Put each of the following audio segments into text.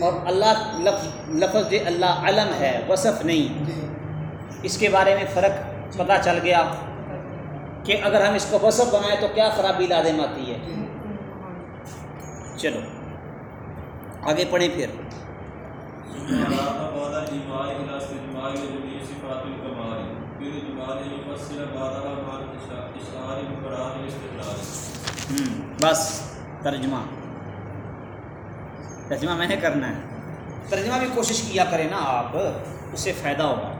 اور اللہ لفظ لفظ اللہ علم ہے وصف نہیں۔ جی۔ اس کے بارے میں فرق پتہ چل گیا کہ اگر ہم اس کو وصف بنائیں تو کیا خرابی لازم آتی ہے۔ جی۔ چلو آگے پڑھیں پھر۔ بس ترجمہ۔ ترجمہ میں نے کرنا ہے۔ ترجمہ بھی کوشش کیا کریں نا آپ، اس سے فائدہ ہوگا۔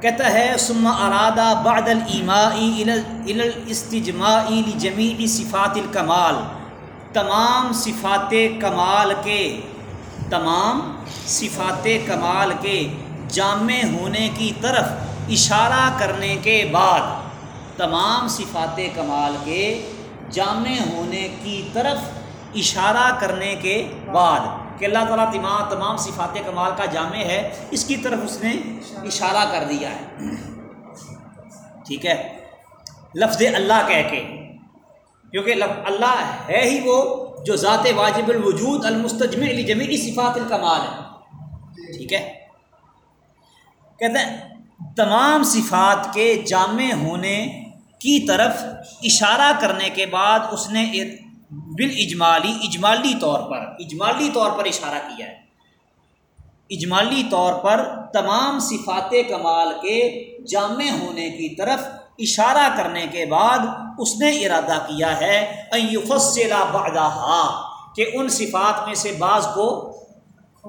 کہتا ہے، ثم ارادہ بعد الایمائی الاستجماعی لجمیع صفات الکمال تمام صفات کمال کے، تمام صفات کمال کے جامع ہونے کی طرف اشارہ کرنے کے بعد، تمام صفات کمال کے جامع ہونے کی طرف اشارہ کرنے کے بعد کہ اللہ تعالیٰ تمام تمام صفات کمال کا جامع ہے، اس کی طرف اس نے اشارہ کر دیا ہے۔ ٹھیک ہے؟ لفظ اللہ کہہ کے۔ کیونکہ اللہ ہے ہی وہ جو ذات واجب الوجود المستجمع جمیعی صفات الکمال ہے۔ ٹھیک ہے؟ کہتے ہیں، تمام صفات کے جامع ہونے کی طرف اشارہ کرنے کے بعد اس نے بالاجمالی، اجمالی طور پر، اجمالی طور پر اشارہ کیا ہے۔ اجمالی طور پر تمام صفات کمال کے جامع ہونے کی طرف اشارہ کرنے کے بعد اس نے ارادہ کیا ہے، ان یفصل بعدہا، کہ ان صفات میں سے بعض کو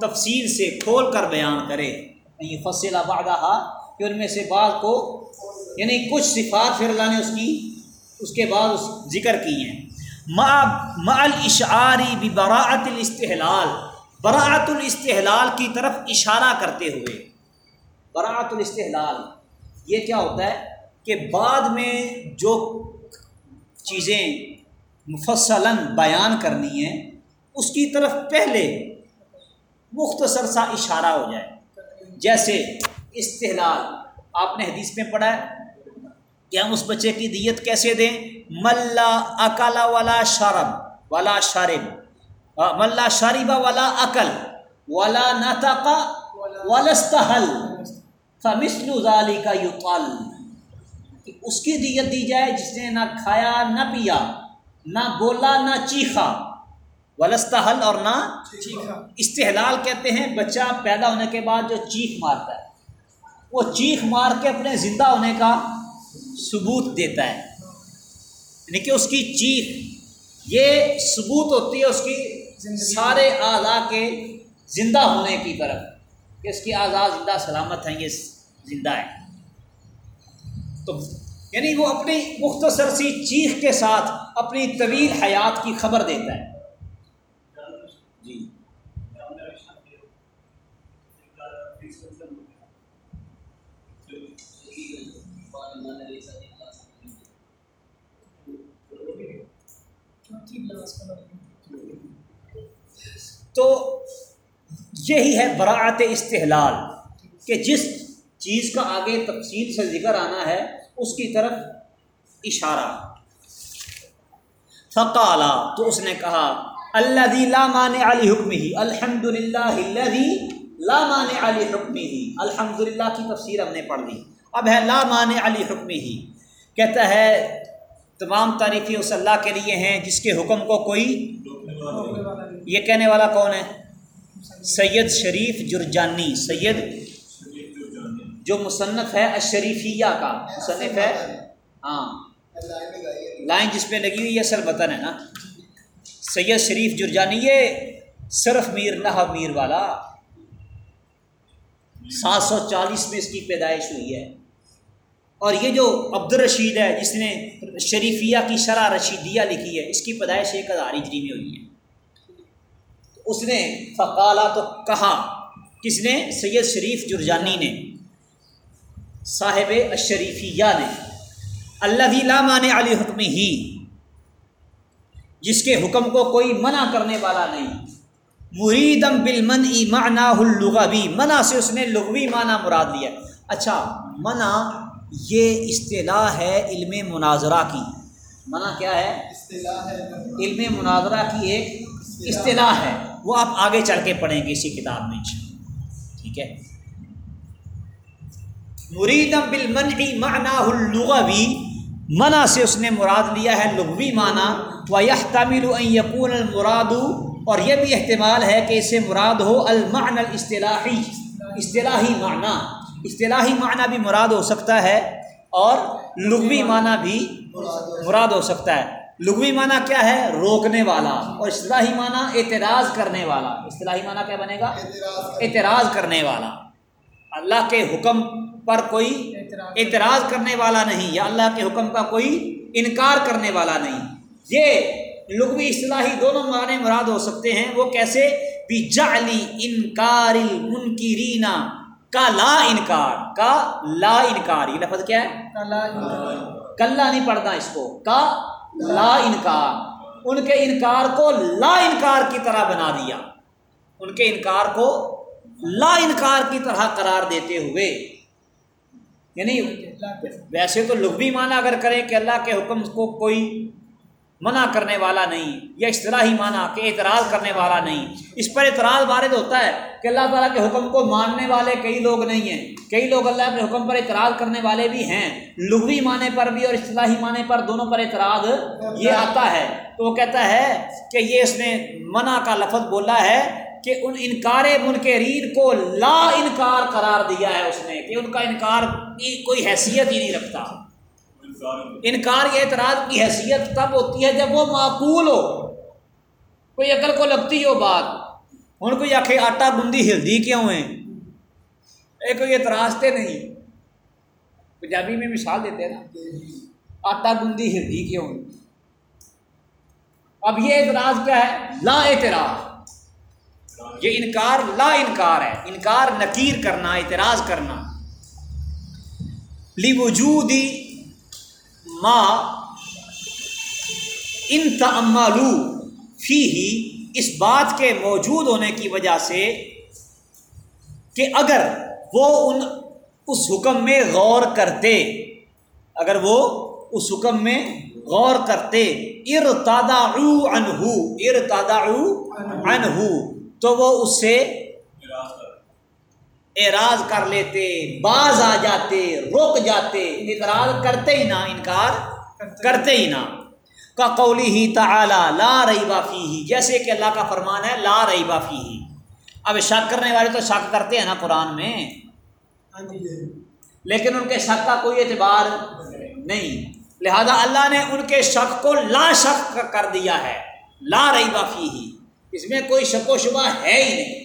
تفصیل سے کھول کر بیان کرے۔ ان یفصل بعدہا، کہ ان میں سے بعض کو یعنی کچھ صفات پھر اللہ نے اس کی، اس کے بعد اس ذکر کی ہیں۔ مع مع الاشعاری ببراعت الاستحلال براعت الاستحلال کی طرف اشارہ کرتے ہوئے۔ براعت الاستحلال، یہ کیا ہوتا ہے کہ بعد میں جو چیزیں مفصلاً بیان کرنی ہیں، اس کی طرف پہلے مختصر سا اشارہ ہو جائے۔ جیسے استحلال، آپ نے حدیث میں پڑھا ہے کہ ہم اس بچے کی دیت کیسے دیں؟ ملا اکلا والا شرب والا شارب ملا شاربہ والا عقل والا نتقا ولستحل فمثل ذالی کا یقال کہ اس کی دیت دی جائے جس نے نہ کھایا، نہ پیا، نہ بولا، نہ چیخا۔ ولستحل اور نہ استحلال کہتے ہیں، بچہ پیدا ہونے کے بعد جو چیخ مارتا ہے، وہ چیخ مار کے اپنے زندہ ہونے کا ثبوت دیتا ہے۔ یعنی کہ اس کی چیخ یہ ثبوت ہوتی ہے اس کی سارے اعضاء کے زندہ ہونے کی طرف کہ اس کی اعضاء زندہ سلامت ہیں یہ زندہ ہے تو یعنی وہ اپنی مختصر سی چیخ کے ساتھ اپنی طویل حیات کی خبر دیتا ہے۔ تو یہی ہے براعت استحلال کہ جس چیز کا آگے تفصیل سے ذکر آنا ہے، اس کی طرف اشارہ۔ فقالا، تو اس نے کہا اللہ دی لامان علی حکم ہی الحمد للہ لامان علی حکم ہی الحمد للہ کی تفسیر ہم نے پڑھ لی۔ اب ہے لامان علی حکم ہی کہتا ہے تمام تعریفیں اس اللہ کے لیے ہیں جس کے حکم کو کوئی یہ کہنے والا کون ہے؟ سید شریف جرجانی، سید جو مصنف ہے اشریفیہ کا۔ مصنف ہے؟ ہاں۔ لائن جس پہ لگی ہوئی یہ اصل وطن ہے نا۔ سید شریف جرجانی، یہ صرف میر نہ میر والا۔ سات سو چالیس میں اس کی پیدائش ہوئی ہے۔ اور یہ جو عبد الرشید ہے، جس نے شریفیہ کی شرح رشیدیہ لکھی ہے، اس کی پیدائش ایک ہزار ہجری میں ہوئی ہے۔ اس نے فقالا تو کہا، کس نے؟ سید شریف جرجانی نے، صاحب اشریفیہ نے۔ اللہ لامان علی حکم ہی جس کے حکم کو کوئی منع کرنے والا نہیں۔ مریدم بالمن معنی اللغوی، منع سے اس نے لغوی معنی مراد لیا۔ اچھا منع یہ اصطلاح ہے علم مناظرہ کی۔ منع کیا ہے؟ علم مناظرہ کی ایک اصطلاح ہے۔ وہ آپ آگے چل کے پڑھیں گے اسی کتاب میں ٹھیک ہے؟ مریدم بالمنع معناه اللغوی۔ منع سے اس نے مراد لیا ہے لغوی معنی۔ و يحتمل ان يكون المراد۔ اور یہ بھی احتمال ہے کہ اسے مراد ہو المعنى الاصطلاحی۔ اصطلاحی معنی۔ اصطلاحی معنی بھی مراد ہو سکتا ہے اور لغوی معنی بھی مراد ہو سکتا ہے۔ لغوی معنی کیا ہے؟ روکنے والا۔ اور اصطلاحی معنی اعتراض کرنے والا۔ اصطلاحی معنی کیا بنے گا؟ اعتراض کرنے والا۔ اللہ کے حکم پر کوئی اعتراض کرنے والا نہیں یا اللہ کے حکم کا کوئی انکار کرنے والا نہیں۔ یہ لغوی اصطلاحی دونوں معنی مراد ہو سکتے ہیں۔ وہ کیسے؟ بھی جعلی انکار المنکرین۔ کا لا انکار کا لا انکار یہ لفظ کیا ہے؟ کلّا نہیں پڑھتا اس کو کا لا انکار۔ ان کے انکار کو لا انکار کی طرح بنا دیا۔ ان کے انکار کو لا انکار کی طرح قرار دیتے ہوئے۔ یعنی ویسے تو لغوی معنی اگر کریں کہ اللہ کے حکم کو کوئی منع کرنے والا نہیں، یا اصطلاحی معنی کہ اعتراض کرنے والا نہیں۔ اس پر اعتراض وارد ہوتا ہے کہ اللہ تعالیٰ کے حکم کو ماننے والے کئی لوگ نہیں ہیں۔ کئی لوگ اللہ کے حکم پر اعتراض کرنے والے بھی ہیں۔ لغوی معنی پر بھی اور اصطلاحی معنی پر دونوں پر اعتراض یہ آتا ہے۔ تو وہ کہتا ہے کہ یہ اس نے منع کا لفظ بولا ہے کہ ان انکار منکرین کو لا انکار قرار دیا ہے اس نے، کہ ان کا انکار کی کوئی حیثیت ہی نہیں رکھتا۔ انکار یہ اعتراض کی حیثیت تب ہوتی ہے جب وہ معقول ہو۔ کوئی عقل کو لگتی ہو بات۔ ان کو آخے آٹا بندی ہلدی کیوں ہیں؟ ایک کوئی اعتراضتے نہیں۔ پنجابی میں مثال دیتے ہیں نا۔ آٹا بندی ہلدی کیوں اب یہ اعتراض کیا ہے؟ لا اعتراض۔ یہ انکار لا انکار ہے۔ انکار نکیر کرنا، اعتراض کرنا۔ لی وجودی ما ان تعمالو فی ہی اس بات کے موجود ہونے کی وجہ سے کہ اگر وہ ان اس حکم میں غور کرتے، اگر وہ اس حکم میں غور کرتے ارتادا انہو ارتادا انہو تو وہ اس سے اعراض کر لیتے باز آ جاتے رک جاتے اعتراض کرتے ہی نہ انکار کرتے ہی نہ کا قولی ہی تعالی لا رہی بافی ہی جیسے کہ اللہ کا فرمان ہے لا رہی بافی ہی۔ اب شک کرنے والے تو شک کرتے ہیں نا قرآن میں۔ لیکن ان کے شک کا کوئی اعتبار نہیں۔ لہذا اللہ نے ان کے شک کو لا شک کر دیا ہے لا رہی بافی ہی۔ اس میں کوئی شک و شبہ ہے ہی نہیں۔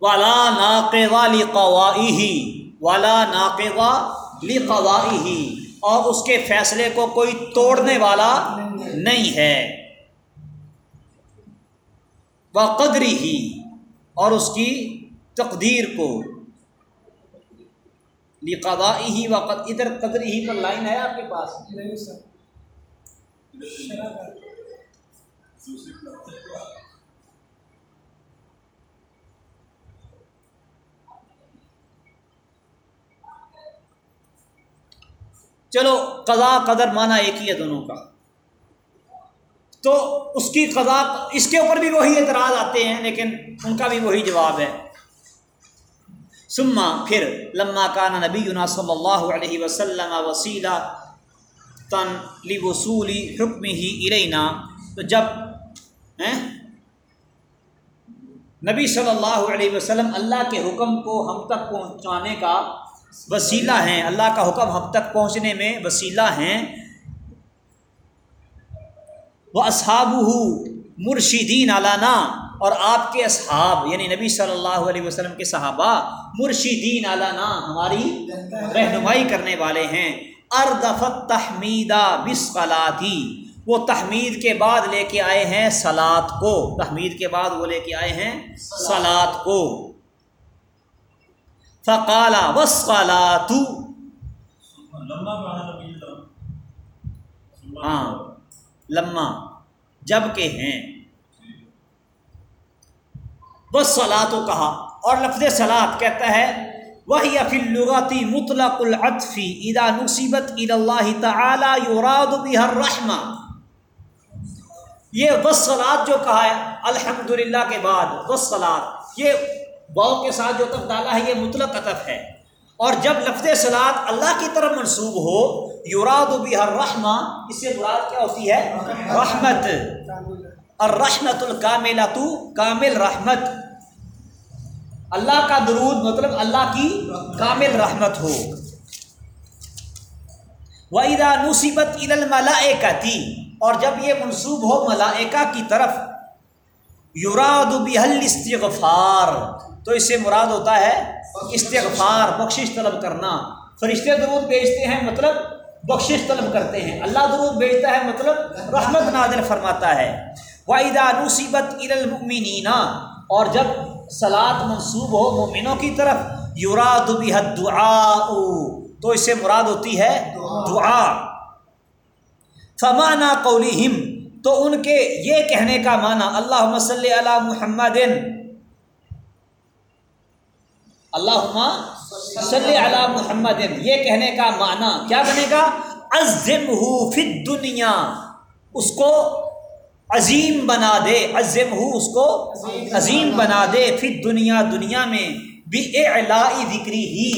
والا ناقے والی قوائی والا ناقے والی اور اس کے فیصلے کو کوئی توڑنے والا نہیں ہے۔ وہ قدری ہی اور اس کی تقدیر کو۔ لقوائی ہی وقت ادھر قدری ہی پر لائن ہے آپ کے پاس؟ چلو قضا قدر مانا ایک ہی ہے دونوں کا۔ تو اس کی قضا اس کے اوپر بھی وہی اعتراض آتے ہیں، لیکن ان کا بھی وہی جواب ہے۔ سما پھر لما کانا نبی صلی اللہ علیہ وسلم وسیلہ تن لی وصولی حکم ہی ارینا تو جب نبی صلی اللہ علیہ وسلم اللہ کے حکم کو ہم تک پہنچانے کا وسیلہ ہیں۔ اللہ کا حکم ہم تک پہنچنے میں وسیلہ ہیں۔ وہ اصحاب مرشدین علانہ اور آپ کے اصحاب یعنی نبی صلی اللہ علیہ وسلم کے صحابہ مرشدین علانہ ہماری رہنمائی کرنے والے ہیں۔ اردفت تحمیدہ بسقلاتی وہ تحمید کے بعد لے کے آئے ہیں سلاد کو۔ تحمید کے بعد وہ لے کے آئے ہیں سلاد کو۔ فقالا وسقالات ہاں لما جبکہ ہیں۔ بس سلاد کہا اور لفظ سلاد کہتا ہے وہی فلغاتی مطلق العطفی ادا نصیبت الا اللہ تعالی یوراد بها الرحمہ یہ وسلات جو کہا ہے الحمد کے بعد وسلات یہ باؤ کے ساتھ جو تک ڈالا ہے، یہ مطلق اطف ہے۔ اور جب لفظ سلاد اللہ کی طرف منسوب ہو یوراد بھی ہر اس سے مراد کیا ہوتی ہے؟ رحمت۔ اور رحمت الکامل کامل رحمت۔ اللہ کا درود مطلب اللہ کی کامل رحمت ہو۔ وَإِذَا نُصِبَتْ إِلَى الْمَلَائِكَةِ اور جب یہ منصوب ہو ملائکہ کی طرف یوراد بحل استغفار تو اس سے مراد ہوتا ہے استغفار، بخشش طلب کرنا۔ فرشتے درود بھیجتے ہیں مطلب بخشش طلب کرتے ہیں۔ اللہ درود بھیجتا ہے مطلب رحمت نادر فرماتا ہے۔ وَإِذَا نُصِبَتْ إِلَى اور جب سلاد منصوب ہو مومنوں کی طرف یوراد بحد دعا تو اس سے مراد ہوتی ہے دعا۔ فمانہ قولہم تو ان کے یہ کہنے کا معنی اللہ مسل علی محمد اللہ صلی علی محمد، یہ کہنے کا معنی کیا بنے گا؟ عظم ہو فت دنیا اس کو عظیم بنا دے عظم ہو اس کو عظیم بنا دے فت دنیا دنیا میں بھی اعلائی ذکری ہی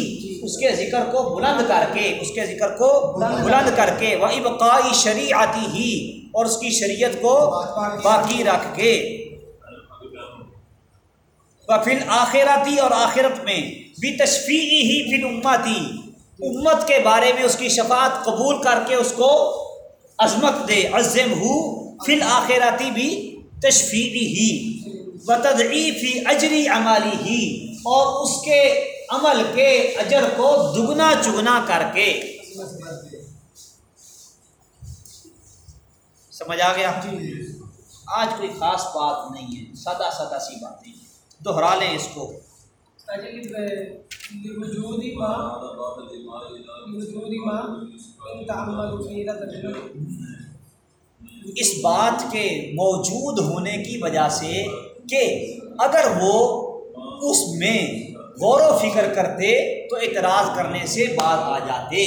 اس کے ذکر کو بلند کر کے، اس کے ذکر کو بلند کر کے وہ ابقائی شریعتی ہی اور اس کی شریعت کو باقی رکھ کے۔ پھر آخراتی اور آخرت میں بھی تشفیعی ہی پھر امتی امت کے بارے میں اس کی شفاعت قبول کر کے اس کو عظمت دے عزم ہو۔ پھر آخراتی بھی تشفیعی ہی۔ بتدعیفی اجری عمالی ہی۔ اور اس کے عمل کے اجر کو دگنا چگنا کر کے۔ سمجھ آ گیا؟ آج کوئی خاص بات نہیں ہے۔ سادہ سادہ سی باتیں دوہرا لیں اس کو۔ اس بات کے موجود ہونے کی وجہ سے کہ اگر وہ اس میں غور و فکر کرتے تو اعتراض کرنے سے بعد آ جاتے۔